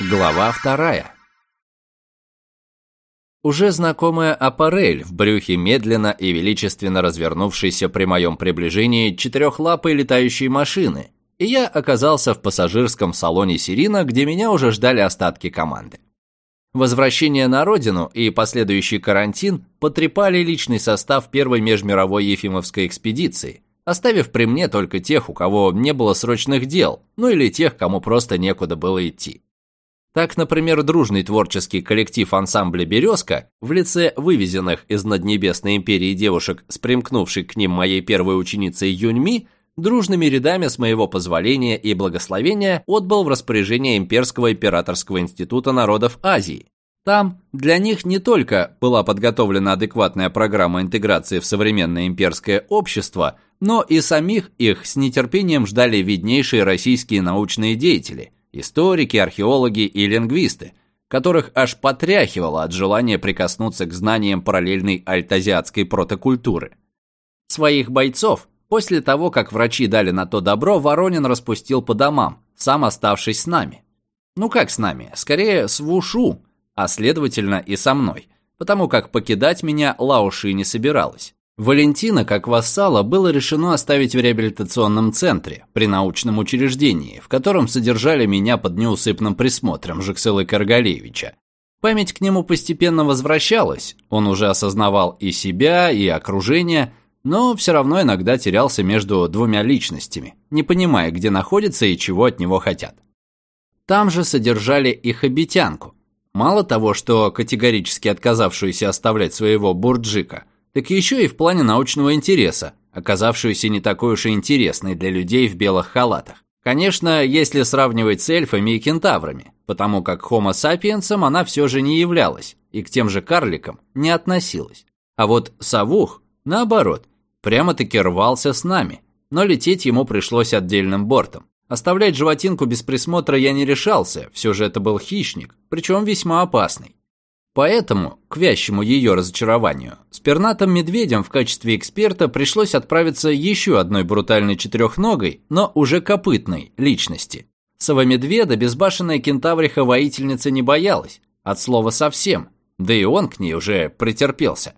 Глава вторая. Уже знакомая аппарель в брюхе медленно и величественно развернувшейся при моем приближении четырехлапой летающей машины, и я оказался в пассажирском салоне «Сирина», где меня уже ждали остатки команды. Возвращение на родину и последующий карантин потрепали личный состав первой межмировой Ефимовской экспедиции, оставив при мне только тех, у кого не было срочных дел, ну или тех, кому просто некуда было идти. Так, например, дружный творческий коллектив ансамбля «Березка» в лице вывезенных из Наднебесной империи девушек с примкнувшей к ним моей первой ученицей Юньми, дружными рядами с моего позволения и благословения отбыл в распоряжение Имперского императорского института народов Азии. Там для них не только была подготовлена адекватная программа интеграции в современное имперское общество, но и самих их с нетерпением ждали виднейшие российские научные деятели – историки, археологи и лингвисты, которых аж потряхивало от желания прикоснуться к знаниям параллельной альтазиатской протокультуры. Своих бойцов, после того, как врачи дали на то добро, Воронин распустил по домам, сам оставшись с нами. Ну как с нами? Скорее, с Вушу, а следовательно и со мной, потому как покидать меня Лауши не собиралась. Валентина, как вассала, было решено оставить в реабилитационном центре, при научном учреждении, в котором содержали меня под неусыпным присмотром Жексылы Каргалевича. Память к нему постепенно возвращалась, он уже осознавал и себя, и окружение, но все равно иногда терялся между двумя личностями, не понимая, где находится и чего от него хотят. Там же содержали и хабитянку. Мало того, что категорически отказавшуюся оставлять своего бурджика – так еще и в плане научного интереса, оказавшуюся не такой уж и интересной для людей в белых халатах. Конечно, если сравнивать с эльфами и кентаврами, потому как Homo sapiens она все же не являлась и к тем же карликам не относилась. А вот Савух, наоборот, прямо-таки рвался с нами, но лететь ему пришлось отдельным бортом. Оставлять животинку без присмотра я не решался, все же это был хищник, причем весьма опасный. Поэтому, к вящему ее разочарованию, с пернатым медведем в качестве эксперта пришлось отправиться еще одной брутальной четырехногой, но уже копытной личности. Сова-медведа безбашенная кентавриха-воительница не боялась, от слова совсем, да и он к ней уже претерпелся.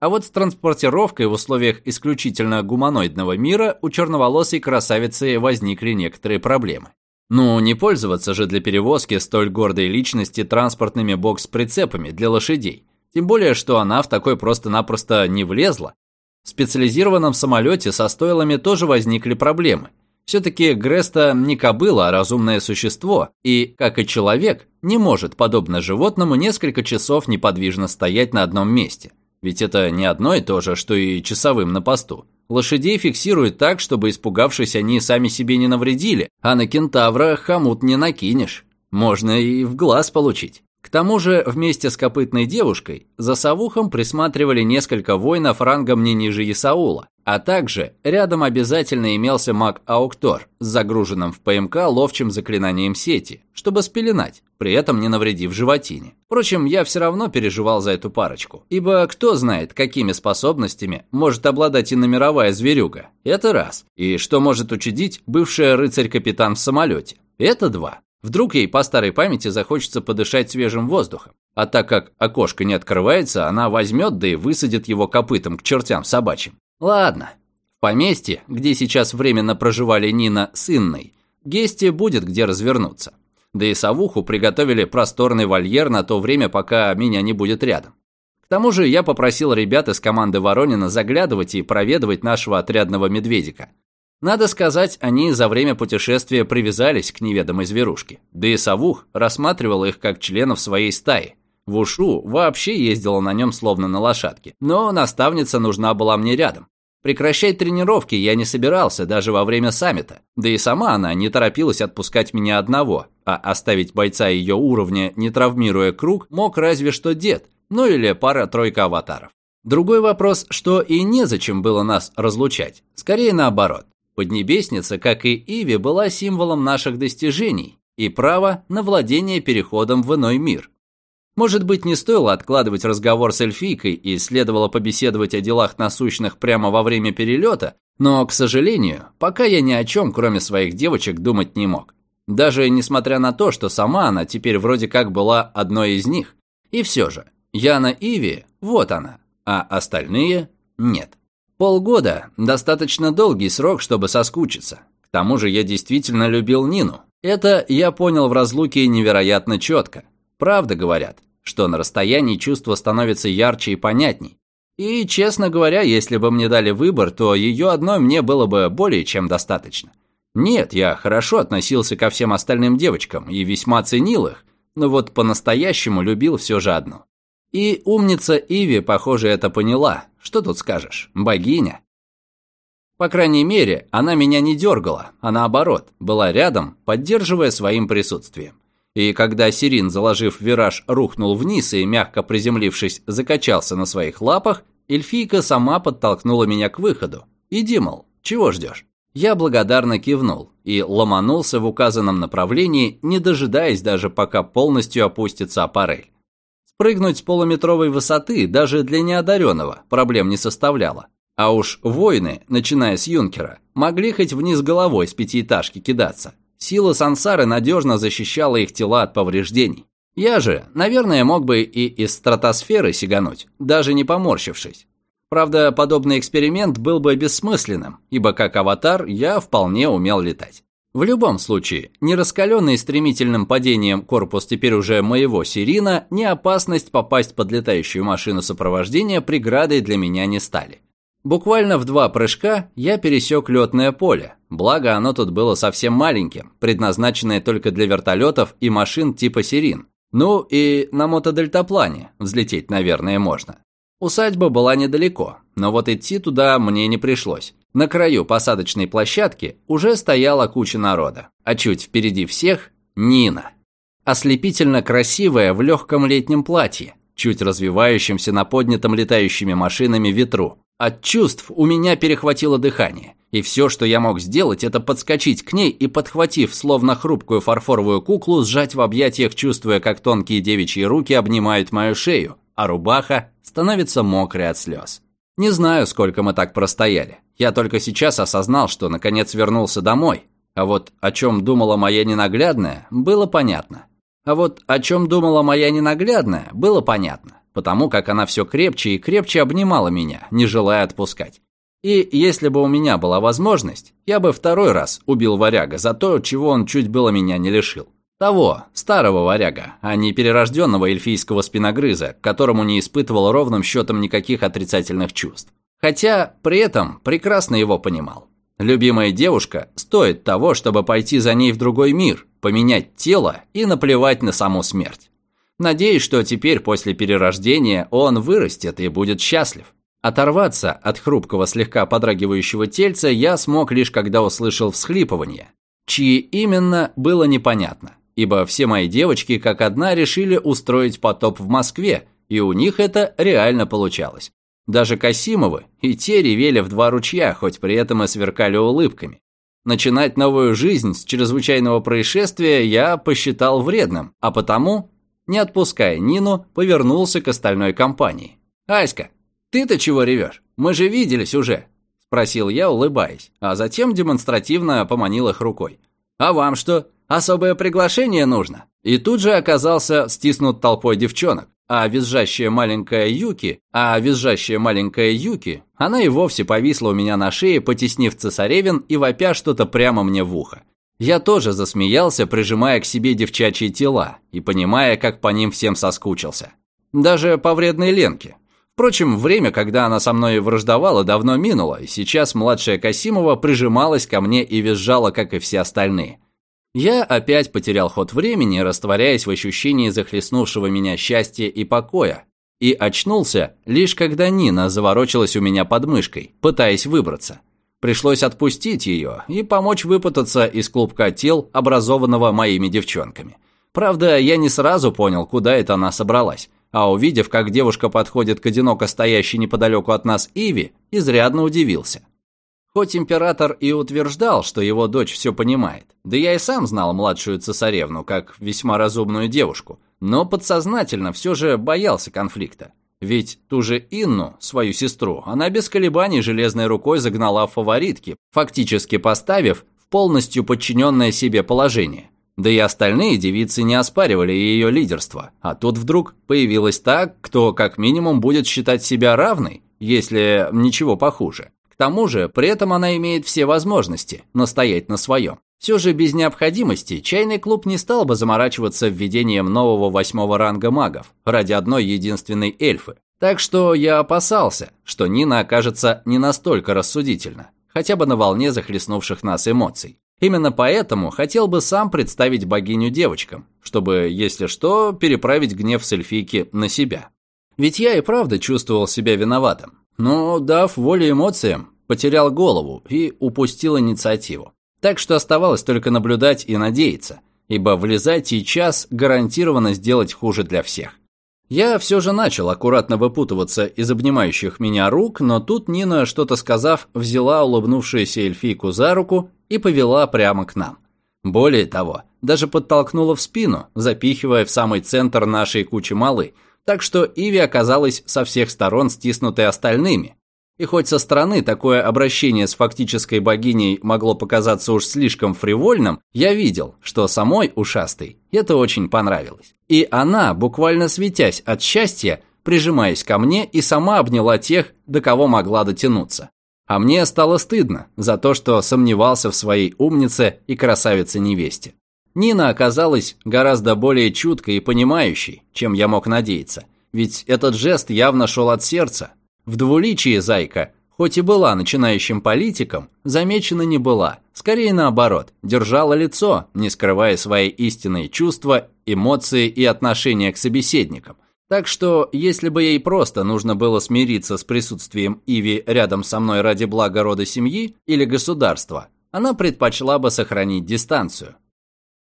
А вот с транспортировкой в условиях исключительно гуманоидного мира у черноволосой красавицы возникли некоторые проблемы. Ну, не пользоваться же для перевозки столь гордой личности транспортными бокс-прицепами для лошадей. Тем более, что она в такой просто-напросто не влезла. В специализированном самолете со стойлами тоже возникли проблемы. Все-таки Греста не кобыла, а разумное существо, и, как и человек, не может, подобно животному, несколько часов неподвижно стоять на одном месте. Ведь это не одно и то же, что и часовым на посту. Лошадей фиксируют так, чтобы, испугавшись, они сами себе не навредили, а на кентавра хомут не накинешь. Можно и в глаз получить. Тому же, вместе с копытной девушкой, за совухом присматривали несколько воинов рангом не ниже Исаула, а также рядом обязательно имелся маг Ауктор с загруженным в ПМК ловчим заклинанием сети, чтобы спеленать, при этом не навредив животине. Впрочем, я все равно переживал за эту парочку, ибо кто знает, какими способностями может обладать и номеровая зверюга. Это раз. И что может учудить бывшая рыцарь-капитан в самолете. Это два. Вдруг ей по старой памяти захочется подышать свежим воздухом. А так как окошко не открывается, она возьмет да и высадит его копытом к чертям собачьим. Ладно. В поместье, где сейчас временно проживали Нина с Инной, Гесте будет где развернуться. Да и совуху приготовили просторный вольер на то время, пока меня не будет рядом. К тому же я попросил ребят из команды Воронина заглядывать и проведывать нашего отрядного медведика. Надо сказать, они за время путешествия привязались к неведомой зверушке. Да и Савух рассматривал их как членов своей стаи. В Ушу вообще ездила на нем словно на лошадке. Но наставница нужна была мне рядом. Прекращать тренировки я не собирался даже во время саммита. Да и сама она не торопилась отпускать меня одного, а оставить бойца ее уровня, не травмируя круг, мог разве что дед, ну или пара-тройка аватаров. Другой вопрос, что и незачем было нас разлучать. Скорее наоборот. Поднебесница, как и Иви, была символом наших достижений и права на владение переходом в иной мир. Может быть, не стоило откладывать разговор с эльфийкой и следовало побеседовать о делах насущных прямо во время перелета, но, к сожалению, пока я ни о чем, кроме своих девочек, думать не мог. Даже несмотря на то, что сама она теперь вроде как была одной из них. И все же, Яна Иви, вот она, а остальные нет. Полгода – достаточно долгий срок, чтобы соскучиться. К тому же я действительно любил Нину. Это я понял в разлуке невероятно четко. Правда говорят, что на расстоянии чувства становятся ярче и понятней. И, честно говоря, если бы мне дали выбор, то ее одной мне было бы более чем достаточно. Нет, я хорошо относился ко всем остальным девочкам и весьма ценил их, но вот по-настоящему любил все же одну. И умница Иви, похоже, это поняла. Что тут скажешь, богиня? По крайней мере, она меня не дергала, а наоборот, была рядом, поддерживая своим присутствием. И когда Сирин, заложив вираж, рухнул вниз и, мягко приземлившись, закачался на своих лапах, эльфийка сама подтолкнула меня к выходу. «Иди, мол, чего ждешь?» Я благодарно кивнул и ломанулся в указанном направлении, не дожидаясь даже пока полностью опустится аппарель. Спрыгнуть с полуметровой высоты даже для неодаренного проблем не составляло. А уж воины, начиная с юнкера, могли хоть вниз головой с пятиэтажки кидаться. Сила сансары надежно защищала их тела от повреждений. Я же, наверное, мог бы и из стратосферы сигануть, даже не поморщившись. Правда, подобный эксперимент был бы бессмысленным, ибо как аватар я вполне умел летать. В любом случае, не раскаленный стремительным падением корпус теперь уже моего Сирина, ни опасность попасть под летающую машину сопровождения преградой для меня не стали. Буквально в два прыжка я пересек летное поле, благо оно тут было совсем маленьким, предназначенное только для вертолетов и машин типа Сирин. Ну и на мотодельтаплане взлететь, наверное, можно. Усадьба была недалеко, но вот идти туда мне не пришлось. На краю посадочной площадки уже стояла куча народа, а чуть впереди всех – Нина. Ослепительно красивая в легком летнем платье, чуть развивающемся на поднятом летающими машинами ветру. От чувств у меня перехватило дыхание, и все, что я мог сделать, это подскочить к ней и, подхватив словно хрупкую фарфоровую куклу, сжать в объятиях, чувствуя, как тонкие девичьи руки обнимают мою шею, а рубаха становится мокрой от слез. Не знаю, сколько мы так простояли. Я только сейчас осознал, что наконец вернулся домой. А вот о чем думала моя ненаглядная, было понятно. А вот о чем думала моя ненаглядная, было понятно. Потому как она все крепче и крепче обнимала меня, не желая отпускать. И если бы у меня была возможность, я бы второй раз убил варяга за то, чего он чуть было меня не лишил. Того, старого варяга, а не перерожденного эльфийского спиногрыза, которому не испытывал ровным счетом никаких отрицательных чувств. Хотя при этом прекрасно его понимал. Любимая девушка стоит того, чтобы пойти за ней в другой мир, поменять тело и наплевать на саму смерть. Надеюсь, что теперь после перерождения он вырастет и будет счастлив. Оторваться от хрупкого слегка подрагивающего тельца я смог лишь когда услышал всхлипывание, чьи именно было непонятно ибо все мои девочки как одна решили устроить потоп в Москве, и у них это реально получалось. Даже Касимовы и те ревели в два ручья, хоть при этом и сверкали улыбками. Начинать новую жизнь с чрезвычайного происшествия я посчитал вредным, а потому, не отпуская Нину, повернулся к остальной компании. «Аська, ты-то чего ревешь? Мы же виделись уже!» – спросил я, улыбаясь, а затем демонстративно поманил их рукой. «А вам что? Особое приглашение нужно?» И тут же оказался стиснут толпой девчонок. А визжащая маленькая Юки, а визжащая маленькая Юки, она и вовсе повисла у меня на шее, потеснив цесаревин и вопя что-то прямо мне в ухо. Я тоже засмеялся, прижимая к себе девчачьи тела и понимая, как по ним всем соскучился. Даже по вредной Ленке. Впрочем, время, когда она со мной враждовала, давно минуло, и сейчас младшая Касимова прижималась ко мне и визжала, как и все остальные. Я опять потерял ход времени, растворяясь в ощущении захлестнувшего меня счастья и покоя. И очнулся, лишь когда Нина заворочилась у меня под мышкой, пытаясь выбраться. Пришлось отпустить ее и помочь выпутаться из клубка тел, образованного моими девчонками. Правда, я не сразу понял, куда это она собралась, а увидев, как девушка подходит к одиноко стоящей неподалеку от нас Иви, изрядно удивился. Хоть император и утверждал, что его дочь все понимает, да я и сам знал младшую цесаревну как весьма разумную девушку, но подсознательно все же боялся конфликта. Ведь ту же Инну, свою сестру, она без колебаний железной рукой загнала в фаворитки, фактически поставив в полностью подчиненное себе положение. Да и остальные девицы не оспаривали ее лидерство, а тут вдруг появилась та, кто как минимум будет считать себя равной, если ничего похуже. К тому же, при этом она имеет все возможности настоять на своем. Все же без необходимости чайный клуб не стал бы заморачиваться введением нового восьмого ранга магов ради одной единственной эльфы. Так что я опасался, что Нина окажется не настолько рассудительна, хотя бы на волне захлестнувших нас эмоций. Именно поэтому хотел бы сам представить богиню девочкам, чтобы, если что, переправить гнев с эльфийки на себя. Ведь я и правда чувствовал себя виноватым. Но, дав волю эмоциям, потерял голову и упустил инициативу. Так что оставалось только наблюдать и надеяться, ибо влезать сейчас гарантированно сделать хуже для всех. Я все же начал аккуратно выпутываться из обнимающих меня рук, но тут Нина, что-то сказав, взяла улыбнувшуюся эльфийку за руку и повела прямо к нам. Более того, даже подтолкнула в спину, запихивая в самый центр нашей кучи малы, так что Иви оказалась со всех сторон стиснутой остальными. И хоть со стороны такое обращение с фактической богиней могло показаться уж слишком фривольным, я видел, что самой ушастой это очень понравилось. И она, буквально светясь от счастья, прижимаясь ко мне и сама обняла тех, до кого могла дотянуться. А мне стало стыдно за то, что сомневался в своей умнице и красавице-невесте. Нина оказалась гораздо более чуткой и понимающей, чем я мог надеяться. Ведь этот жест явно шел от сердца. В двуличии Зайка, хоть и была начинающим политиком, замечена не была. Скорее наоборот, держала лицо, не скрывая свои истинные чувства, эмоции и отношения к собеседникам. Так что, если бы ей просто нужно было смириться с присутствием Иви рядом со мной ради блага рода семьи или государства, она предпочла бы сохранить дистанцию.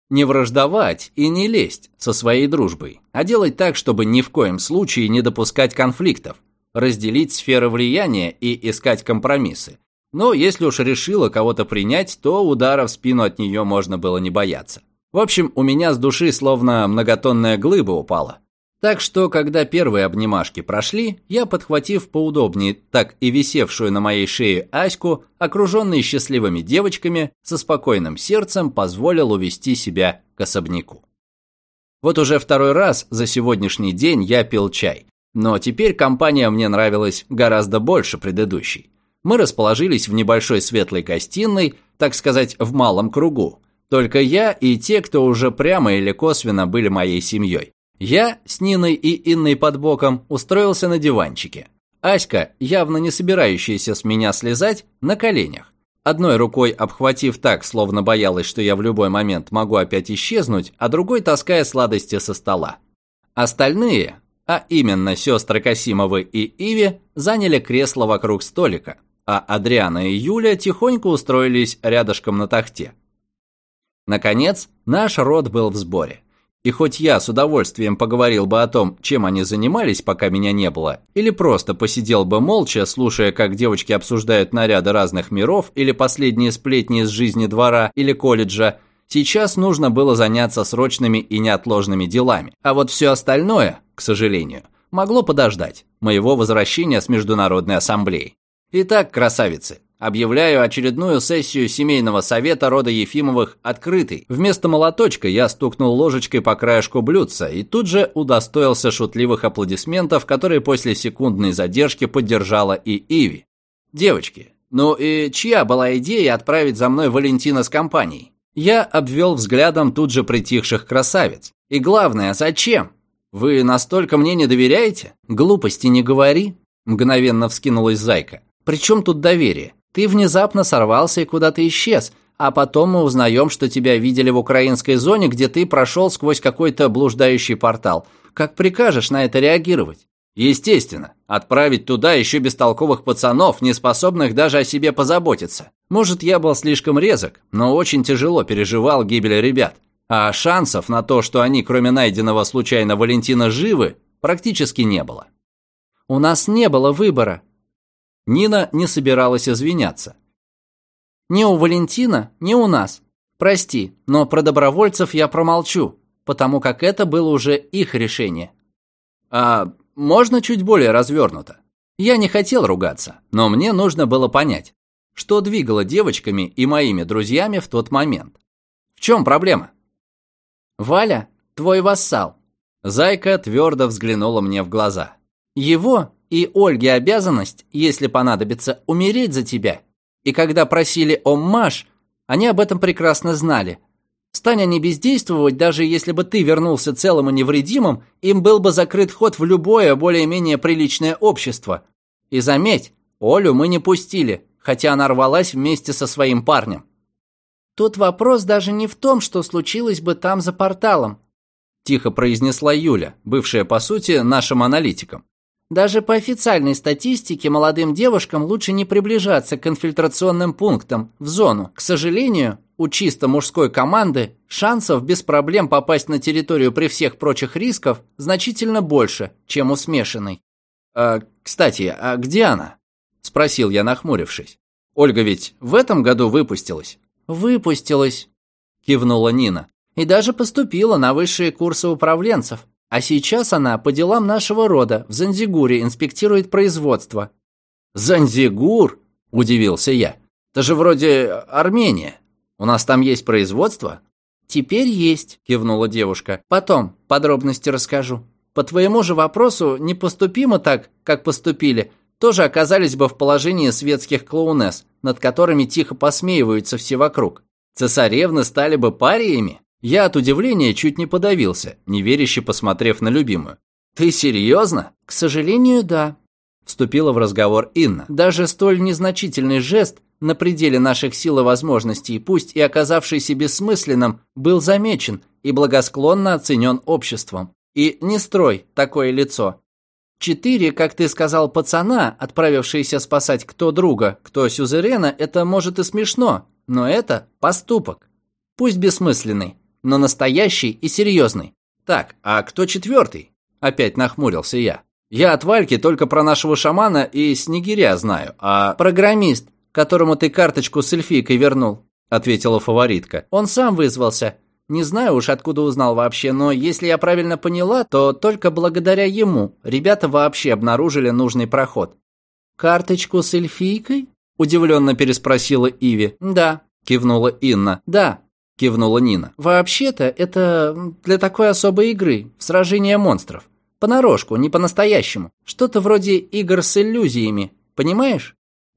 Не враждовать и не лезть со своей дружбой, а делать так, чтобы ни в коем случае не допускать конфликтов, разделить сферы влияния и искать компромиссы. Но если уж решила кого-то принять, то удара в спину от нее можно было не бояться. В общем, у меня с души словно многотонная глыба упала. Так что, когда первые обнимашки прошли, я, подхватив поудобнее так и висевшую на моей шее Аську, окруженный счастливыми девочками, со спокойным сердцем позволил увести себя к особняку. Вот уже второй раз за сегодняшний день я пил чай, но теперь компания мне нравилась гораздо больше предыдущей. Мы расположились в небольшой светлой гостиной, так сказать, в малом кругу. Только я и те, кто уже прямо или косвенно были моей семьей. Я с Ниной и Инной под боком устроился на диванчике. Аська, явно не собирающаяся с меня слезать, на коленях. Одной рукой обхватив так, словно боялась, что я в любой момент могу опять исчезнуть, а другой таская сладости со стола. Остальные, а именно сестры Касимовы и Иви, заняли кресло вокруг столика, а Адриана и Юля тихонько устроились рядышком на тахте. Наконец, наш род был в сборе. И хоть я с удовольствием поговорил бы о том, чем они занимались, пока меня не было, или просто посидел бы молча, слушая, как девочки обсуждают наряды разных миров или последние сплетни из жизни двора или колледжа, сейчас нужно было заняться срочными и неотложными делами. А вот все остальное, к сожалению, могло подождать моего возвращения с Международной ассамблеей. Итак, красавицы, Объявляю очередную сессию семейного совета рода Ефимовых открытой. Вместо молоточка я стукнул ложечкой по краешку блюдца и тут же удостоился шутливых аплодисментов, которые после секундной задержки поддержала и Иви. Девочки, ну и чья была идея отправить за мной Валентина с компанией? Я обвел взглядом тут же притихших красавиц. И главное, зачем? Вы настолько мне не доверяете? Глупости не говори, мгновенно вскинулась Зайка. При чем тут доверие? Ты внезапно сорвался и куда-то исчез, а потом мы узнаем, что тебя видели в украинской зоне, где ты прошел сквозь какой-то блуждающий портал. Как прикажешь на это реагировать? Естественно, отправить туда еще бестолковых пацанов, не способных даже о себе позаботиться. Может, я был слишком резок, но очень тяжело переживал гибель ребят. А шансов на то, что они, кроме найденного случайно Валентина, живы, практически не было. «У нас не было выбора», Нина не собиралась извиняться. «Ни у Валентина, ни у нас. Прости, но про добровольцев я промолчу, потому как это было уже их решение». «А можно чуть более развернуто?» Я не хотел ругаться, но мне нужно было понять, что двигало девочками и моими друзьями в тот момент. В чем проблема? Валя – твой вассал. Зайка твердо взглянула мне в глаза. Его и Ольге обязанность, если понадобится, умереть за тебя. И когда просили о Маш, они об этом прекрасно знали. Стань они бездействовать, даже если бы ты вернулся целым и невредимым, им был бы закрыт ход в любое более-менее приличное общество. И заметь, Олю мы не пустили, хотя она рвалась вместе со своим парнем. Тут вопрос даже не в том, что случилось бы там за порталом, тихо произнесла Юля, бывшая, по сути, нашим аналитиком. Даже по официальной статистике молодым девушкам лучше не приближаться к инфильтрационным пунктам в зону. К сожалению, у чисто мужской команды шансов без проблем попасть на территорию при всех прочих рисков значительно больше, чем у смешанной. «А, кстати, а где она?» – спросил я, нахмурившись. «Ольга ведь в этом году выпустилась?» «Выпустилась», – кивнула Нина. «И даже поступила на высшие курсы управленцев. А сейчас она по делам нашего рода в Занзигуре инспектирует производство». «Занзигур?» – удивился я. «Это же вроде Армения. У нас там есть производство?» «Теперь есть», – кивнула девушка. «Потом подробности расскажу. По твоему же вопросу, не поступимо так, как поступили, тоже оказались бы в положении светских клоунесс, над которыми тихо посмеиваются все вокруг. Цесаревны стали бы париями?» Я от удивления чуть не подавился, неверяще посмотрев на любимую. «Ты серьезно?» «К сожалению, да», – вступила в разговор Инна. «Даже столь незначительный жест на пределе наших сил и возможностей, пусть и оказавшийся бессмысленным, был замечен и благосклонно оценен обществом. И не строй такое лицо. Четыре, как ты сказал, пацана, отправившиеся спасать кто друга, кто сюзерена, это может и смешно, но это поступок. Пусть бессмысленный, но настоящий и серьезный. Так, а кто четвертый? Опять нахмурился я. Я от Вальки только про нашего шамана и снегиря знаю, а... Программист, которому ты карточку с эльфийкой вернул, ответила фаворитка. Он сам вызвался. Не знаю уж, откуда узнал вообще, но если я правильно поняла, то только благодаря ему ребята вообще обнаружили нужный проход. «Карточку с эльфийкой?» – удивленно переспросила Иви. «Да», – кивнула Инна. «Да, – кивнула Нина. «Вообще-то это для такой особой игры, в сражение монстров. Понарошку, не по-настоящему. Что-то вроде игр с иллюзиями, понимаешь?»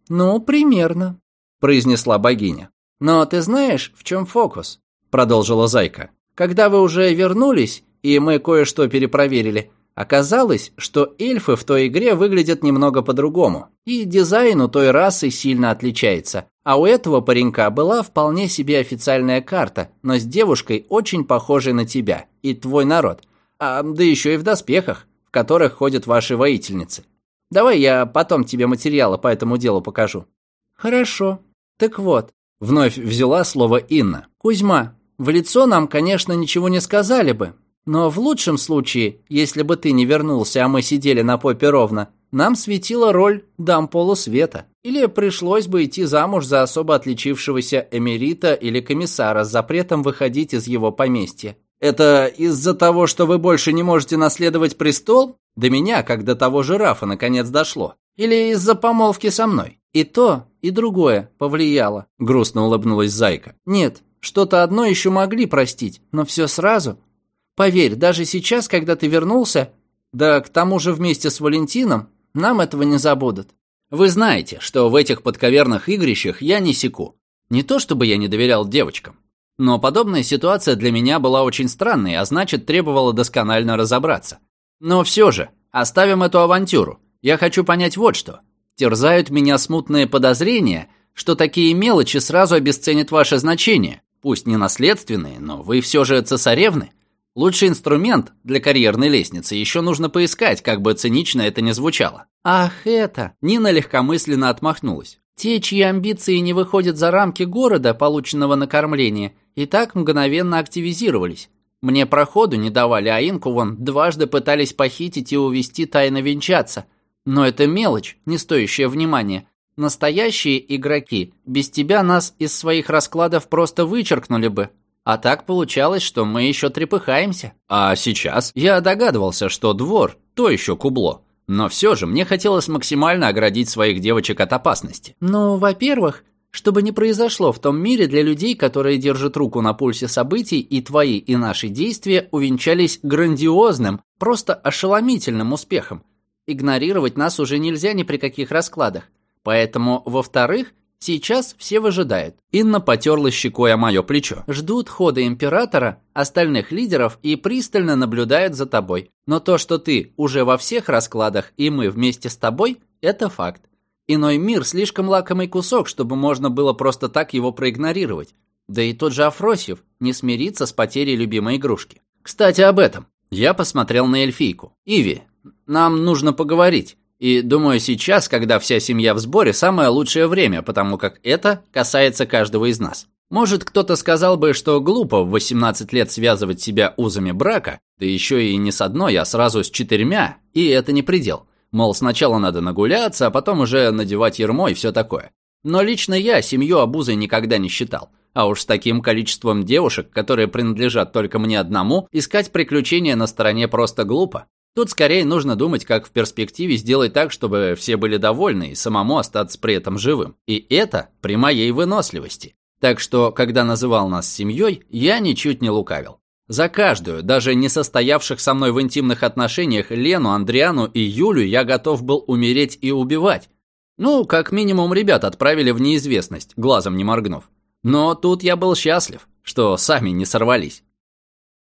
«Ну, примерно», – произнесла богиня. «Но ты знаешь, в чем фокус?» – продолжила Зайка. «Когда вы уже вернулись, и мы кое-что перепроверили, оказалось, что эльфы в той игре выглядят немного по-другому, и дизайн у той расы сильно отличается. А у этого паренька была вполне себе официальная карта, но с девушкой очень похожей на тебя и твой народ. А, да еще и в доспехах, в которых ходят ваши воительницы. Давай я потом тебе материалы по этому делу покажу. Хорошо. Так вот, вновь взяла слово Инна. Кузьма, в лицо нам, конечно, ничего не сказали бы, но в лучшем случае, если бы ты не вернулся, а мы сидели на попе ровно, нам светила роль дам полусвета. Или пришлось бы идти замуж за особо отличившегося эмерита или комиссара с запретом выходить из его поместья. Это из-за того, что вы больше не можете наследовать престол? До меня, как до того жирафа, наконец дошло. Или из-за помолвки со мной? И то, и другое повлияло. Грустно улыбнулась Зайка. Нет, что-то одно еще могли простить, но все сразу. Поверь, даже сейчас, когда ты вернулся, да к тому же вместе с Валентином, нам этого не забудут. Вы знаете, что в этих подковерных игрищах я не секу. Не то чтобы я не доверял девочкам. Но подобная ситуация для меня была очень странной, а значит, требовала досконально разобраться. Но все же, оставим эту авантюру. Я хочу понять вот что. Терзают меня смутные подозрения, что такие мелочи сразу обесценят ваше значение. Пусть не наследственные, но вы все же цесаревны. Лучший инструмент для карьерной лестницы еще нужно поискать, как бы цинично это ни звучало. Ах, это... Нина легкомысленно отмахнулась. Те, чьи амбиции не выходят за рамки города, полученного на кормление, и так мгновенно активизировались. Мне проходу не давали, а Инку вон дважды пытались похитить и увести тайно венчаться. Но это мелочь, не стоящая внимания. Настоящие игроки без тебя нас из своих раскладов просто вычеркнули бы. А так получалось, что мы еще трепыхаемся. А сейчас я догадывался, что двор – то еще кубло. Но все же мне хотелось максимально оградить своих девочек от опасности. Ну, во-первых, чтобы не произошло в том мире для людей, которые держат руку на пульсе событий, и твои, и наши действия увенчались грандиозным, просто ошеломительным успехом. Игнорировать нас уже нельзя ни при каких раскладах. Поэтому, во-вторых, сейчас все выжидают. Инна потерла щекой о мое плечо. Ждут хода императора, остальных лидеров и пристально наблюдают за тобой. Но то, что ты уже во всех раскладах и мы вместе с тобой, это факт. Иной мир слишком лакомый кусок, чтобы можно было просто так его проигнорировать. Да и тот же Афросьев не смирится с потерей любимой игрушки. Кстати, об этом. Я посмотрел на эльфийку. Иви, нам нужно поговорить. И думаю, сейчас, когда вся семья в сборе, самое лучшее время, потому как это касается каждого из нас. Может, кто-то сказал бы, что глупо в 18 лет связывать себя узами брака, да еще и не с одной, а сразу с четырьмя, и это не предел. Мол, сначала надо нагуляться, а потом уже надевать ермо и все такое. Но лично я семью обузой никогда не считал. А уж с таким количеством девушек, которые принадлежат только мне одному, искать приключения на стороне просто глупо. Тут скорее нужно думать, как в перспективе сделать так, чтобы все были довольны и самому остаться при этом живым. И это при моей выносливости. Так что, когда называл нас семьей, я ничуть не лукавил. За каждую, даже не состоявших со мной в интимных отношениях, Лену, Андриану и Юлю я готов был умереть и убивать. Ну, как минимум, ребят отправили в неизвестность, глазом не моргнув. Но тут я был счастлив, что сами не сорвались.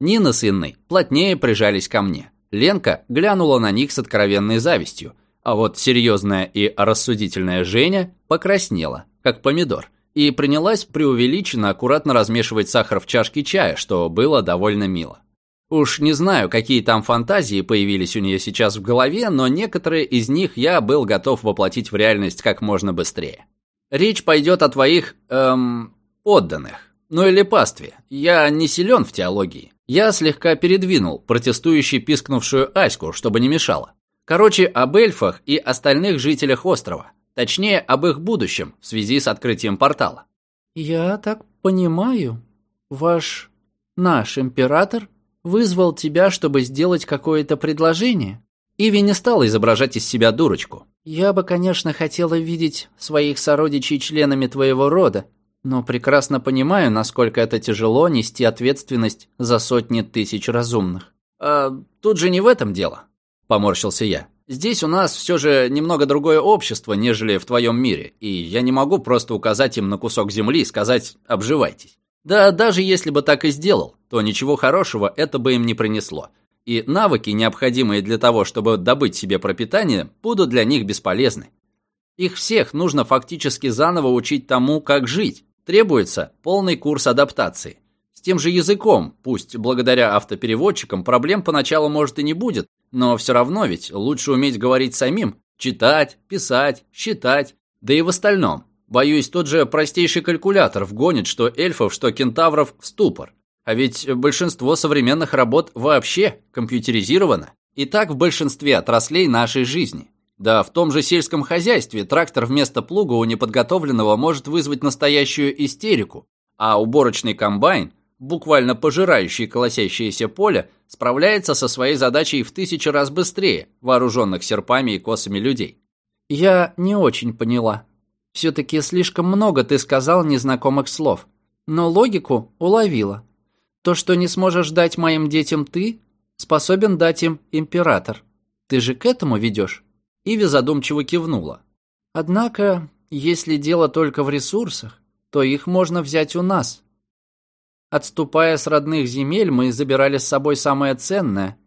Нина с Инной плотнее прижались ко мне. Ленка глянула на них с откровенной завистью, а вот серьезная и рассудительная Женя покраснела, как помидор и принялась преувеличенно аккуратно размешивать сахар в чашке чая, что было довольно мило. Уж не знаю, какие там фантазии появились у нее сейчас в голове, но некоторые из них я был готов воплотить в реальность как можно быстрее. Речь пойдет о твоих, эм, подданных. Ну или пастве. Я не силен в теологии. Я слегка передвинул протестующий пискнувшую Аську, чтобы не мешало. Короче, об эльфах и остальных жителях острова. Точнее, об их будущем в связи с открытием портала. «Я так понимаю, ваш... наш император вызвал тебя, чтобы сделать какое-то предложение?» Иви не стала изображать из себя дурочку. «Я бы, конечно, хотела видеть своих сородичей членами твоего рода, но прекрасно понимаю, насколько это тяжело нести ответственность за сотни тысяч разумных». «А тут же не в этом дело», — поморщился я. Здесь у нас все же немного другое общество, нежели в твоем мире, и я не могу просто указать им на кусок земли и сказать «обживайтесь». Да даже если бы так и сделал, то ничего хорошего это бы им не принесло. И навыки, необходимые для того, чтобы добыть себе пропитание, будут для них бесполезны. Их всех нужно фактически заново учить тому, как жить. Требуется полный курс адаптации. С тем же языком, пусть благодаря автопереводчикам проблем поначалу может и не будет, но все равно ведь лучше уметь говорить самим, читать, писать, считать, да и в остальном. Боюсь, тот же простейший калькулятор вгонит что эльфов, что кентавров в ступор. А ведь большинство современных работ вообще компьютеризировано. И так в большинстве отраслей нашей жизни. Да в том же сельском хозяйстве трактор вместо плуга у неподготовленного может вызвать настоящую истерику, а уборочный комбайн буквально пожирающий колосящееся поле, справляется со своей задачей в тысячи раз быстрее вооруженных серпами и косами людей. «Я не очень поняла. Все-таки слишком много ты сказал незнакомых слов, но логику уловила. То, что не сможешь дать моим детям ты, способен дать им император. Ты же к этому ведешь?» Иви задумчиво кивнула. «Однако, если дело только в ресурсах, то их можно взять у нас, Отступая с родных земель, мы забирали с собой самое ценное.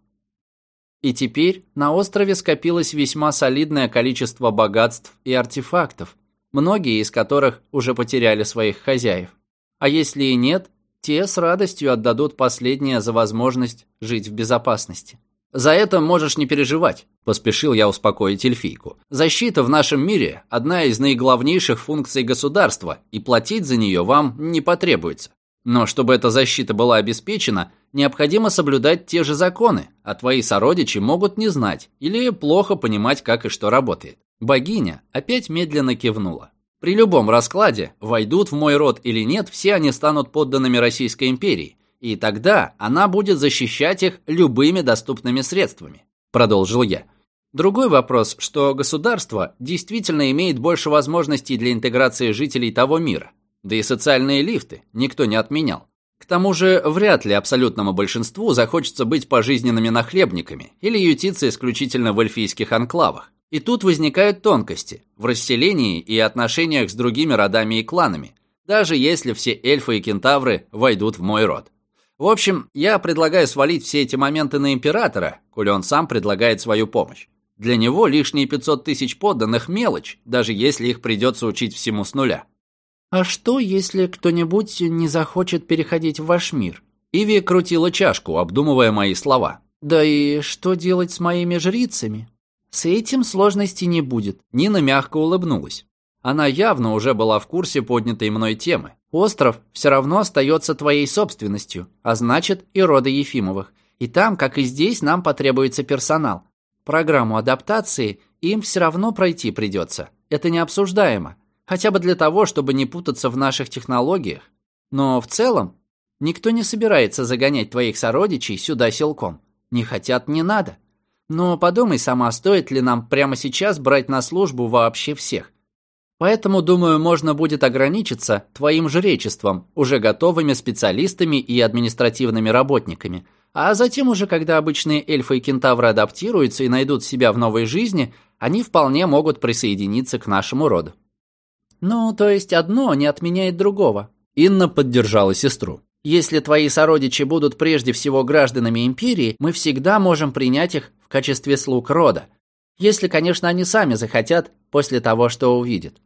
И теперь на острове скопилось весьма солидное количество богатств и артефактов, многие из которых уже потеряли своих хозяев. А если и нет, те с радостью отдадут последнее за возможность жить в безопасности. «За это можешь не переживать», – поспешил я успокоить эльфийку. «Защита в нашем мире – одна из наиглавнейших функций государства, и платить за нее вам не потребуется. Но чтобы эта защита была обеспечена, необходимо соблюдать те же законы, а твои сородичи могут не знать или плохо понимать, как и что работает. Богиня опять медленно кивнула. При любом раскладе, войдут в мой род или нет, все они станут подданными Российской империи, и тогда она будет защищать их любыми доступными средствами, продолжил я. Другой вопрос, что государство действительно имеет больше возможностей для интеграции жителей того мира. Да и социальные лифты никто не отменял. К тому же, вряд ли абсолютному большинству захочется быть пожизненными нахлебниками или ютиться исключительно в эльфийских анклавах. И тут возникают тонкости в расселении и отношениях с другими родами и кланами, даже если все эльфы и кентавры войдут в мой род. В общем, я предлагаю свалить все эти моменты на Императора, коли он сам предлагает свою помощь. Для него лишние 500 тысяч подданных – мелочь, даже если их придется учить всему с нуля. «А что, если кто-нибудь не захочет переходить в ваш мир?» Иви крутила чашку, обдумывая мои слова. «Да и что делать с моими жрицами? С этим сложностей не будет». Нина мягко улыбнулась. Она явно уже была в курсе поднятой мной темы. «Остров все равно остается твоей собственностью, а значит и рода Ефимовых. И там, как и здесь, нам потребуется персонал. Программу адаптации им все равно пройти придется. Это необсуждаемо. Хотя бы для того, чтобы не путаться в наших технологиях. Но в целом никто не собирается загонять твоих сородичей сюда силком. Не хотят, не надо. Но подумай сама, стоит ли нам прямо сейчас брать на службу вообще всех. Поэтому, думаю, можно будет ограничиться твоим жречеством, уже готовыми специалистами и административными работниками – а затем уже, когда обычные эльфы и кентавры адаптируются и найдут себя в новой жизни, они вполне могут присоединиться к нашему роду. Ну, то есть одно не отменяет другого. Инна поддержала сестру. Если твои сородичи будут прежде всего гражданами империи, мы всегда можем принять их в качестве слуг рода. Если, конечно, они сами захотят после того, что увидят.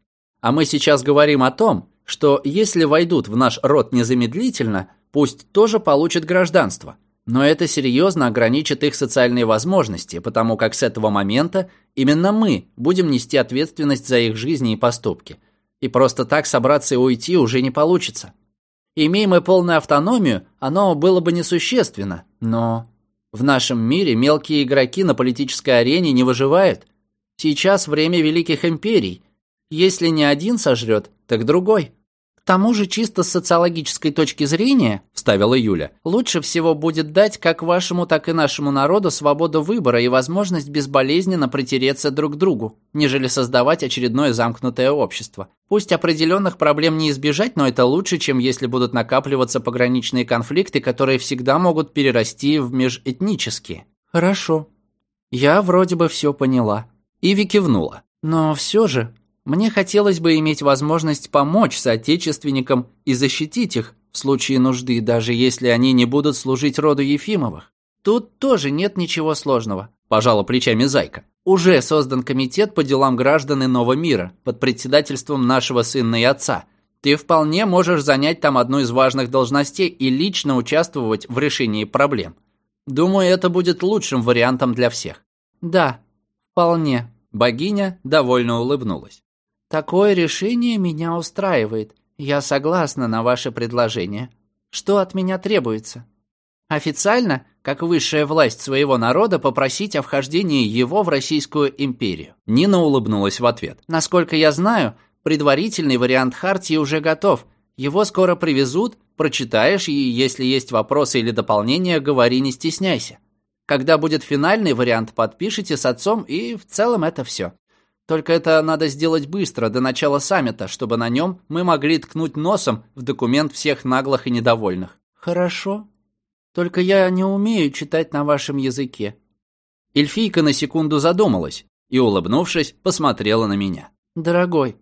А мы сейчас говорим о том, что если войдут в наш род незамедлительно, пусть тоже получат гражданство – но это серьезно ограничит их социальные возможности, потому как с этого момента именно мы будем нести ответственность за их жизни и поступки. И просто так собраться и уйти уже не получится. Имея мы полную автономию, оно было бы несущественно, но в нашем мире мелкие игроки на политической арене не выживают. Сейчас время великих империй. Если не один сожрет, так другой. К тому же, чисто с социологической точки зрения, вставила Юля, лучше всего будет дать как вашему, так и нашему народу свободу выбора и возможность безболезненно притереться друг к другу, нежели создавать очередное замкнутое общество. Пусть определенных проблем не избежать, но это лучше, чем если будут накапливаться пограничные конфликты, которые всегда могут перерасти в межэтнические. Хорошо. Я вроде бы все поняла. Иви кивнула. Но все же мне хотелось бы иметь возможность помочь соотечественникам и защитить их в случае нужды, даже если они не будут служить роду Ефимовых. Тут тоже нет ничего сложного, пожала плечами Зайка. Уже создан комитет по делам граждан иного мира под председательством нашего сына и отца. Ты вполне можешь занять там одну из важных должностей и лично участвовать в решении проблем. Думаю, это будет лучшим вариантом для всех. Да, вполне. Богиня довольно улыбнулась. Такое решение меня устраивает. Я согласна на ваше предложение. Что от меня требуется? Официально, как высшая власть своего народа, попросить о вхождении его в Российскую империю. Нина улыбнулась в ответ. Насколько я знаю, предварительный вариант хартии уже готов. Его скоро привезут, прочитаешь, и если есть вопросы или дополнения, говори, не стесняйся. Когда будет финальный вариант, подпишите с отцом, и в целом это все. Только это надо сделать быстро, до начала саммита, чтобы на нем мы могли ткнуть носом в документ всех наглых и недовольных. Хорошо. Только я не умею читать на вашем языке. Эльфийка на секунду задумалась и, улыбнувшись, посмотрела на меня. Дорогой,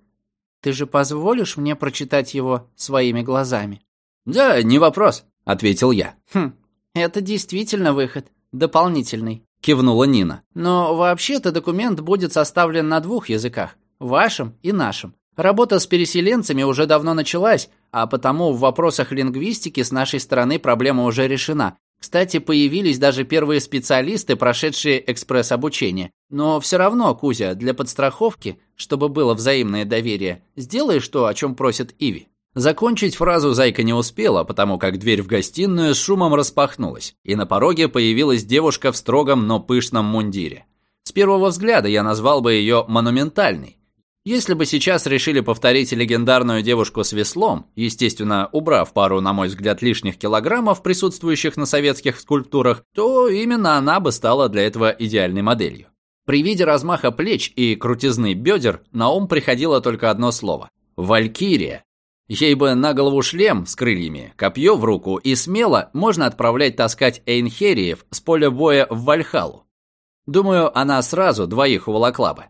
ты же позволишь мне прочитать его своими глазами? Да, не вопрос, ответил я. Хм, это действительно выход. Дополнительный. – кивнула Нина. «Но вообще-то документ будет составлен на двух языках – вашем и нашем. Работа с переселенцами уже давно началась, а потому в вопросах лингвистики с нашей стороны проблема уже решена. Кстати, появились даже первые специалисты, прошедшие экспресс-обучение. Но все равно, Кузя, для подстраховки, чтобы было взаимное доверие, сделаешь то, о чем просит Иви». Закончить фразу Зайка не успела, потому как дверь в гостиную с шумом распахнулась, и на пороге появилась девушка в строгом, но пышном мундире. С первого взгляда я назвал бы ее монументальной. Если бы сейчас решили повторить легендарную девушку с веслом, естественно, убрав пару, на мой взгляд, лишних килограммов, присутствующих на советских скульптурах, то именно она бы стала для этого идеальной моделью. При виде размаха плеч и крутизны бедер на ум приходило только одно слово – «Валькирия». Ей бы на голову шлем с крыльями, копье в руку, и смело можно отправлять таскать Эйнхериев с поля боя в Вальхалу. Думаю, она сразу двоих уволокла бы.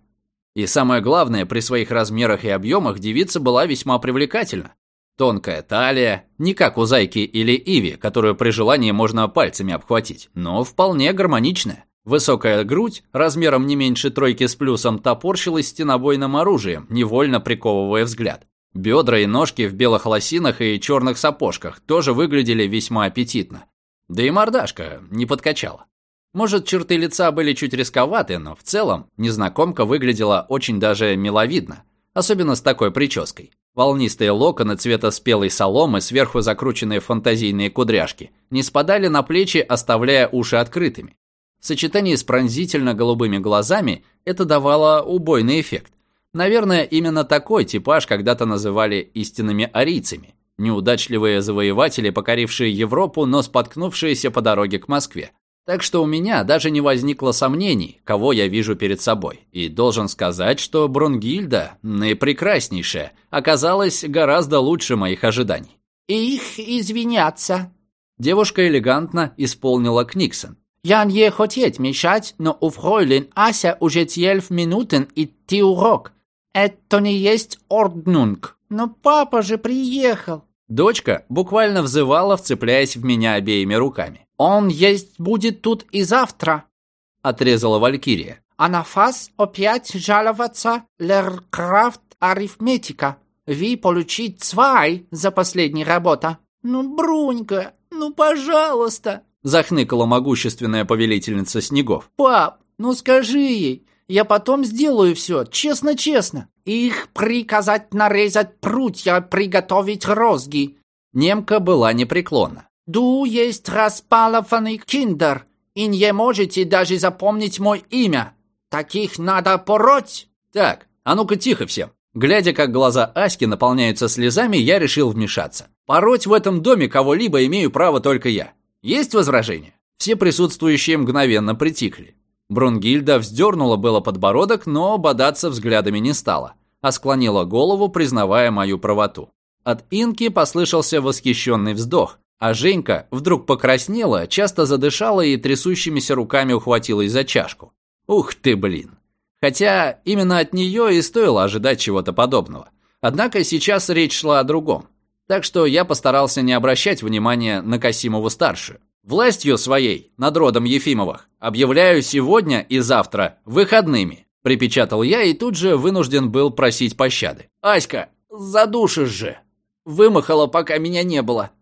И самое главное, при своих размерах и объемах девица была весьма привлекательна. Тонкая талия, не как у Зайки или Иви, которую при желании можно пальцами обхватить, но вполне гармоничная. Высокая грудь, размером не меньше тройки с плюсом, топорщилась стенобойным оружием, невольно приковывая взгляд. Бедра и ножки в белых лосинах и черных сапожках тоже выглядели весьма аппетитно. Да и мордашка не подкачала. Может, черты лица были чуть рисковаты, но в целом незнакомка выглядела очень даже миловидно, особенно с такой прической. Волнистые локоны цвета спелой соломы, сверху закрученные фантазийные кудряшки, не спадали на плечи, оставляя уши открытыми. В сочетании с пронзительно-голубыми глазами это давало убойный эффект. Наверное, именно такой типаж когда-то называли истинными арийцами. Неудачливые завоеватели, покорившие Европу, но споткнувшиеся по дороге к Москве. Так что у меня даже не возникло сомнений, кого я вижу перед собой. И должен сказать, что Брунгильда, наипрекраснейшая, оказалась гораздо лучше моих ожиданий. «Их извиняться». Девушка элегантно исполнила Книксон. «Я не хотеть мешать, но у фройлен Ася уже 12 минутен идти урок. Это не есть орднунг». «Но папа же приехал». Дочка буквально взывала, вцепляясь в меня обеими руками. «Он есть будет тут и завтра», — отрезала Валькирия. «А на фас опять жаловаться Леркрафт арифметика. Ви получить цвай за последняя работа». «Ну, Брунька, ну, пожалуйста», — захныкала могущественная повелительница снегов. «Пап, ну скажи ей, я потом сделаю все, честно-честно. Их приказать нарезать прутья, приготовить розги». Немка была непреклонна. Ду есть распалованный киндер, и не можете даже запомнить мой имя. Таких надо пороть. Так, а ну-ка тихо всем. Глядя, как глаза Аськи наполняются слезами, я решил вмешаться. Пороть в этом доме кого-либо имею право только я. Есть возражения? Все присутствующие мгновенно притихли. Брунгильда вздернула было подбородок, но бодаться взглядами не стала, а склонила голову, признавая мою правоту. От Инки послышался восхищенный вздох, а Женька вдруг покраснела, часто задышала и трясущимися руками ухватилась за чашку. Ух ты, блин. Хотя именно от нее и стоило ожидать чего-то подобного. Однако сейчас речь шла о другом. Так что я постарался не обращать внимания на Касимову-старшую. Властью своей над родом Ефимовых объявляю сегодня и завтра выходными. Припечатал я и тут же вынужден был просить пощады. «Аська, задушишь же! Вымахала, пока меня не было!»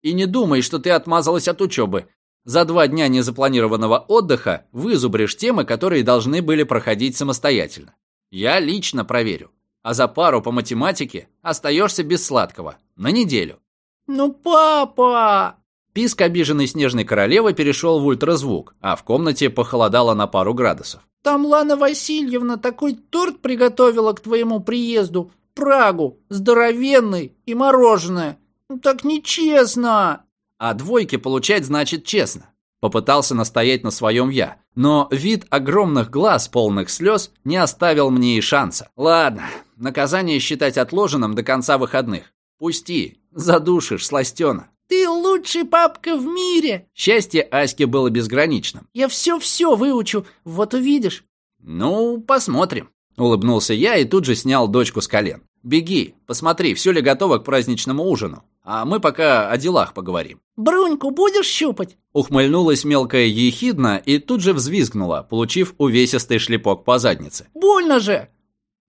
И не думай, что ты отмазалась от учебы. За два дня незапланированного отдыха вызубришь темы, которые должны были проходить самостоятельно. Я лично проверю. А за пару по математике остаешься без сладкого. На неделю. «Ну, папа!» Писк обиженной снежной королевы перешел в ультразвук, а в комнате похолодало на пару градусов. «Там Лана Васильевна такой торт приготовила к твоему приезду. Прагу, здоровенный и мороженое. Ну, «Так нечестно!» «А двойки получать значит честно», — попытался настоять на своем я. Но вид огромных глаз, полных слез, не оставил мне и шанса. «Ладно, наказание считать отложенным до конца выходных. Пусти, задушишь, сластена». «Ты лучший папка в мире!» Счастье Аськи было безграничным. «Я все-все выучу, вот увидишь». «Ну, посмотрим», — улыбнулся я и тут же снял дочку с колен. «Беги, посмотри, все ли готово к праздничному ужину. А мы пока о делах поговорим». «Бруньку будешь щупать?» Ухмыльнулась мелкая ехидна и тут же взвизгнула, получив увесистый шлепок по заднице. «Больно же!»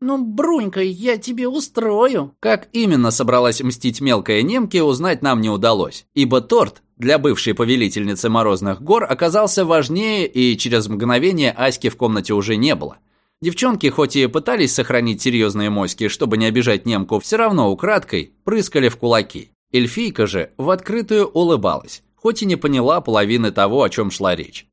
«Ну, Брунька, я тебе устрою». Как именно собралась мстить мелкая немке, узнать нам не удалось, ибо торт для бывшей повелительницы Морозных гор оказался важнее, и через мгновение Аськи в комнате уже не было. Девчонки, хоть и пытались сохранить серьезные моськи, чтобы не обижать немку, все равно украдкой прыскали в кулаки. Эльфийка же в открытую улыбалась, хоть и не поняла половины того, о чем шла речь.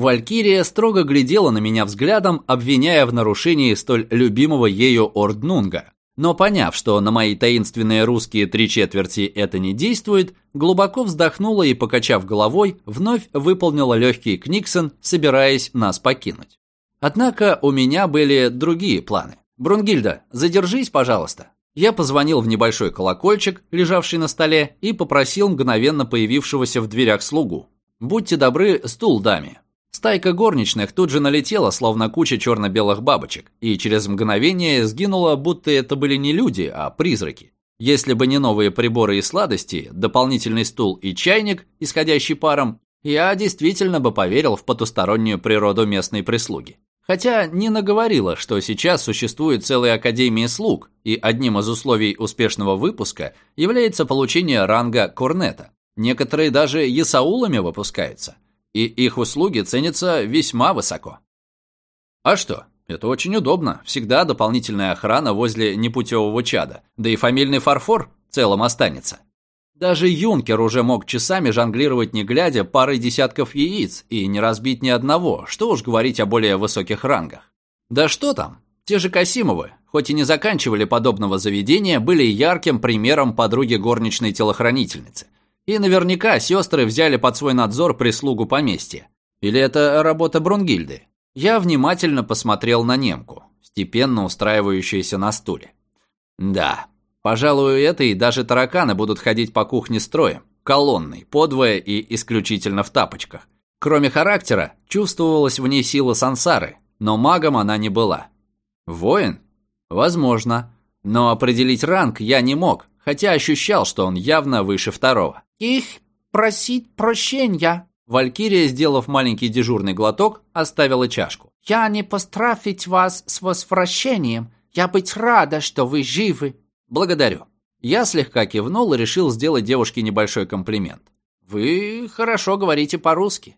Валькирия строго глядела на меня взглядом, обвиняя в нарушении столь любимого ею Орднунга. Но поняв, что на мои таинственные русские три четверти это не действует, глубоко вздохнула и, покачав головой, вновь выполнила легкий Книксон, собираясь нас покинуть. Однако у меня были другие планы. «Брунгильда, задержись, пожалуйста». Я позвонил в небольшой колокольчик, лежавший на столе, и попросил мгновенно появившегося в дверях слугу. «Будьте добры, стул даме». Стайка горничных тут же налетела, словно куча черно-белых бабочек, и через мгновение сгинула, будто это были не люди, а призраки. Если бы не новые приборы и сладости, дополнительный стул и чайник, исходящий паром, я действительно бы поверил в потустороннюю природу местной прислуги. Хотя Нина говорила, что сейчас существует целая академия слуг, и одним из условий успешного выпуска является получение ранга корнета. Некоторые даже ясаулами выпускаются, и их услуги ценятся весьма высоко. А что? Это очень удобно. Всегда дополнительная охрана возле непутевого чада. Да и фамильный фарфор целым останется. Даже юнкер уже мог часами жонглировать не глядя парой десятков яиц и не разбить ни одного, что уж говорить о более высоких рангах. Да что там, те же Касимовы, хоть и не заканчивали подобного заведения, были ярким примером подруги горничной телохранительницы. И наверняка сестры взяли под свой надзор прислугу поместья. Или это работа Брунгильды? Я внимательно посмотрел на немку, степенно устраивающуюся на стуле. Да, Пожалуй, это и даже тараканы будут ходить по кухне строем, колонной, подвое и исключительно в тапочках. Кроме характера, чувствовалась в ней сила сансары, но магом она не была. Воин? Возможно. Но определить ранг я не мог, хотя ощущал, что он явно выше второго. «Их просить прощения!» Валькирия, сделав маленький дежурный глоток, оставила чашку. «Я не пострафить вас с возвращением. Я быть рада, что вы живы. «Благодарю». Я слегка кивнул и решил сделать девушке небольшой комплимент. «Вы хорошо говорите по-русски».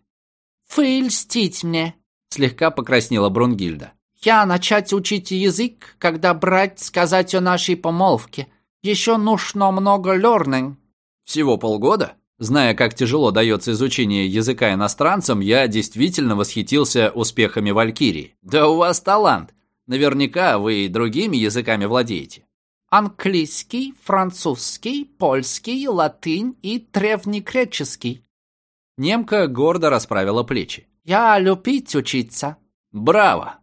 «Вы льстить мне», — слегка покраснела Брунгильда. «Я начать учить язык, когда брать сказать о нашей помолвке. Еще нужно много learning». «Всего полгода?» Зная, как тяжело дается изучение языка иностранцам, я действительно восхитился успехами Валькирии. «Да у вас талант. Наверняка вы и другими языками владеете» английский, французский, польский, латынь и древнегреческий. Немка гордо расправила плечи. Я любить учиться. Браво!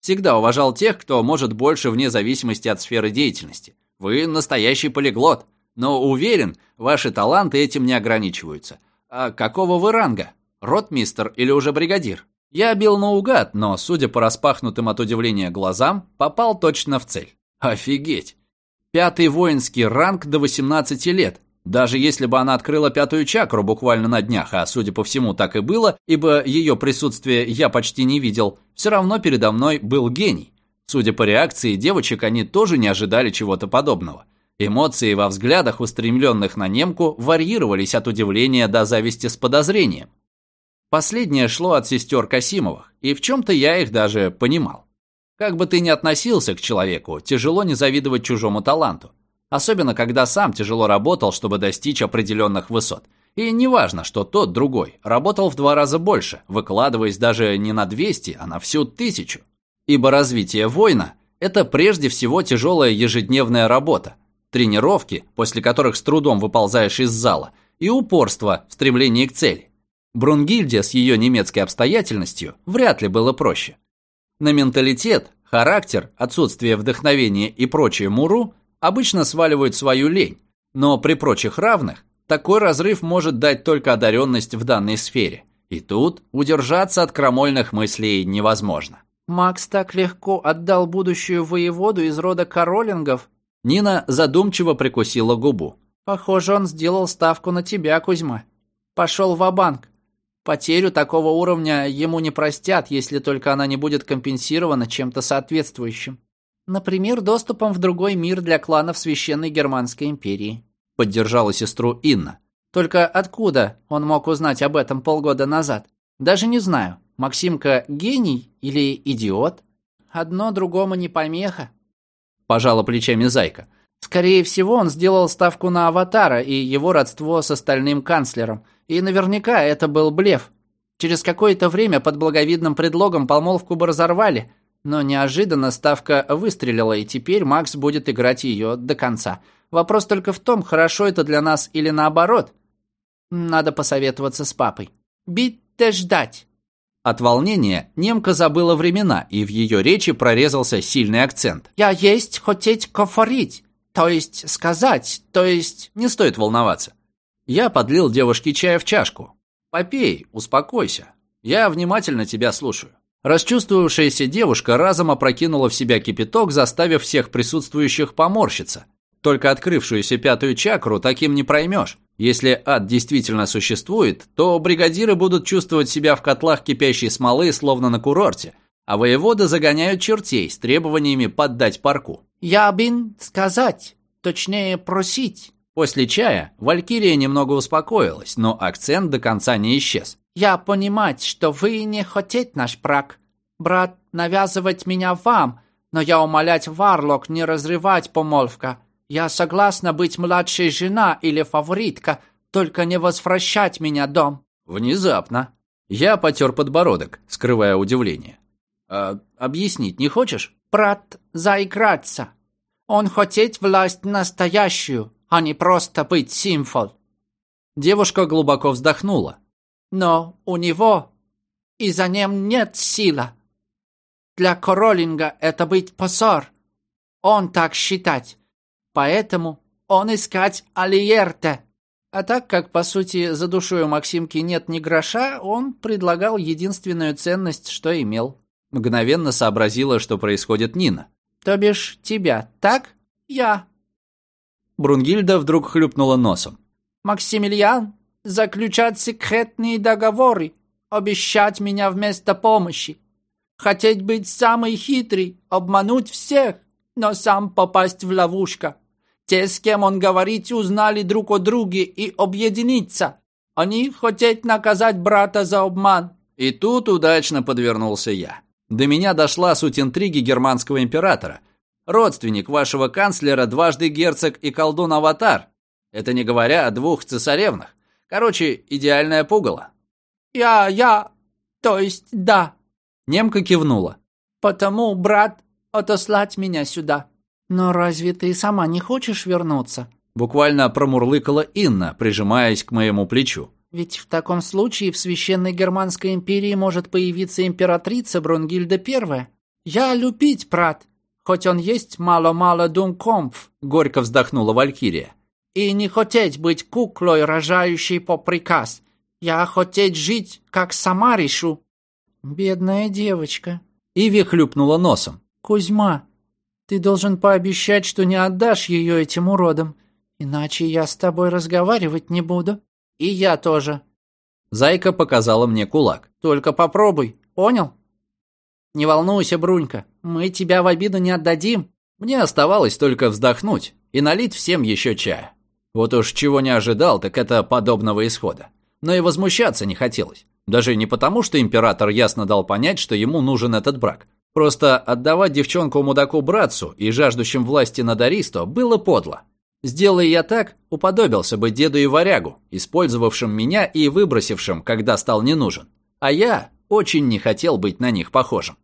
Всегда уважал тех, кто может больше вне зависимости от сферы деятельности. Вы настоящий полиглот, но уверен, ваши таланты этим не ограничиваются. А какого вы ранга? Ротмистер или уже бригадир? Я бил наугад, но, судя по распахнутым от удивления глазам, попал точно в цель. Офигеть! Пятый воинский ранг до 18 лет. Даже если бы она открыла пятую чакру буквально на днях, а судя по всему так и было, ибо ее присутствие я почти не видел, все равно передо мной был гений. Судя по реакции девочек, они тоже не ожидали чего-то подобного. Эмоции во взглядах, устремленных на немку, варьировались от удивления до зависти с подозрением. Последнее шло от сестер Касимовых, и в чем-то я их даже понимал. Как бы ты ни относился к человеку, тяжело не завидовать чужому таланту. Особенно, когда сам тяжело работал, чтобы достичь определенных высот. И неважно, что тот, другой, работал в два раза больше, выкладываясь даже не на 200, а на всю тысячу. Ибо развитие воина – это прежде всего тяжелая ежедневная работа, тренировки, после которых с трудом выползаешь из зала, и упорство в стремлении к цели. Брунгильде с ее немецкой обстоятельностью вряд ли было проще. На менталитет, характер, отсутствие вдохновения и прочее муру обычно сваливают свою лень, но при прочих равных такой разрыв может дать только одаренность в данной сфере. И тут удержаться от крамольных мыслей невозможно. «Макс так легко отдал будущую воеводу из рода королингов?» Нина задумчиво прикусила губу. «Похоже, он сделал ставку на тебя, Кузьма. Пошел в банк Потерю такого уровня ему не простят, если только она не будет компенсирована чем-то соответствующим. Например, доступом в другой мир для кланов Священной Германской империи. Поддержала сестру Инна. Только откуда он мог узнать об этом полгода назад? Даже не знаю. Максимка гений или идиот? Одно другому не помеха. Пожала плечами Зайка. Скорее всего, он сделал ставку на Аватара и его родство с остальным канцлером. И наверняка это был блеф. Через какое-то время под благовидным предлогом помолвку бы разорвали, но неожиданно ставка выстрелила, и теперь Макс будет играть ее до конца. Вопрос только в том, хорошо это для нас или наоборот. Надо посоветоваться с папой. Бить-то ждать. От волнения немка забыла времена, и в ее речи прорезался сильный акцент. «Я есть хотеть кофорить, то есть сказать, то есть...» «Не стоит волноваться». Я подлил девушке чая в чашку. «Попей, успокойся. Я внимательно тебя слушаю». Расчувствовавшаяся девушка разом опрокинула в себя кипяток, заставив всех присутствующих поморщиться. Только открывшуюся пятую чакру таким не проймешь. Если ад действительно существует, то бригадиры будут чувствовать себя в котлах кипящей смолы, словно на курорте, а воеводы загоняют чертей с требованиями поддать парку. «Я бин сказать, точнее просить». После чая Валькирия немного успокоилась, но акцент до конца не исчез. «Я понимать, что вы не хотите наш брак. Брат, навязывать меня вам, но я умолять Варлок не разрывать помолвка. Я согласна быть младшей жена или фаворитка, только не возвращать меня дом». Внезапно. Я потер подбородок, скрывая удивление. «А объяснить не хочешь?» «Брат, заиграться. Он хотеть власть настоящую, а не просто быть символ». Девушка глубоко вздохнула. «Но у него и за ним нет сила. Для Королинга это быть позор. Он так считать. Поэтому он искать Алиерте. А так как, по сути, за душой у Максимки нет ни гроша, он предлагал единственную ценность, что имел. Мгновенно сообразила, что происходит Нина. «То бишь тебя, так? Я». Брунгильда вдруг хлюпнула носом. «Максимилиан, заключать секретные договоры, обещать меня вместо помощи, хотеть быть самый хитрый, обмануть всех, но сам попасть в ловушку. Те, с кем он говорит, узнали друг о друге и объединиться. Они хотят наказать брата за обман. И тут удачно подвернулся я. До меня дошла суть интриги германского императора. Родственник вашего канцлера дважды герцог и колдун-аватар. Это не говоря о двух цесаревнах. Короче, идеальное пугало. Я, я, то есть да. Немка кивнула. Потому, брат, отослать меня сюда. «Но разве ты сама не хочешь вернуться?» Буквально промурлыкала Инна, прижимаясь к моему плечу. «Ведь в таком случае в Священной Германской империи может появиться императрица Брунгильда I. Я любить, брат, хоть он есть мало-мало думкомф», — горько вздохнула Валькирия. «И не хотеть быть куклой, рожающей по приказ. Я хотеть жить, как сама решу». «Бедная девочка», — Иви хлюпнула носом. «Кузьма, ты должен пообещать, что не отдашь ее этим уродам, иначе я с тобой разговаривать не буду. И я тоже». Зайка показала мне кулак. «Только попробуй, понял?» «Не волнуйся, Брунька, мы тебя в обиду не отдадим». Мне оставалось только вздохнуть и налить всем еще чая. Вот уж чего не ожидал, так это подобного исхода. Но и возмущаться не хотелось. Даже не потому, что император ясно дал понять, что ему нужен этот брак. Просто отдавать девчонку мудаку-братцу и жаждущим власти над Аристо было подло. Сделай я так, уподобился бы деду и варягу, использовавшим меня и выбросившим, когда стал не нужен. А я очень не хотел быть на них похожим.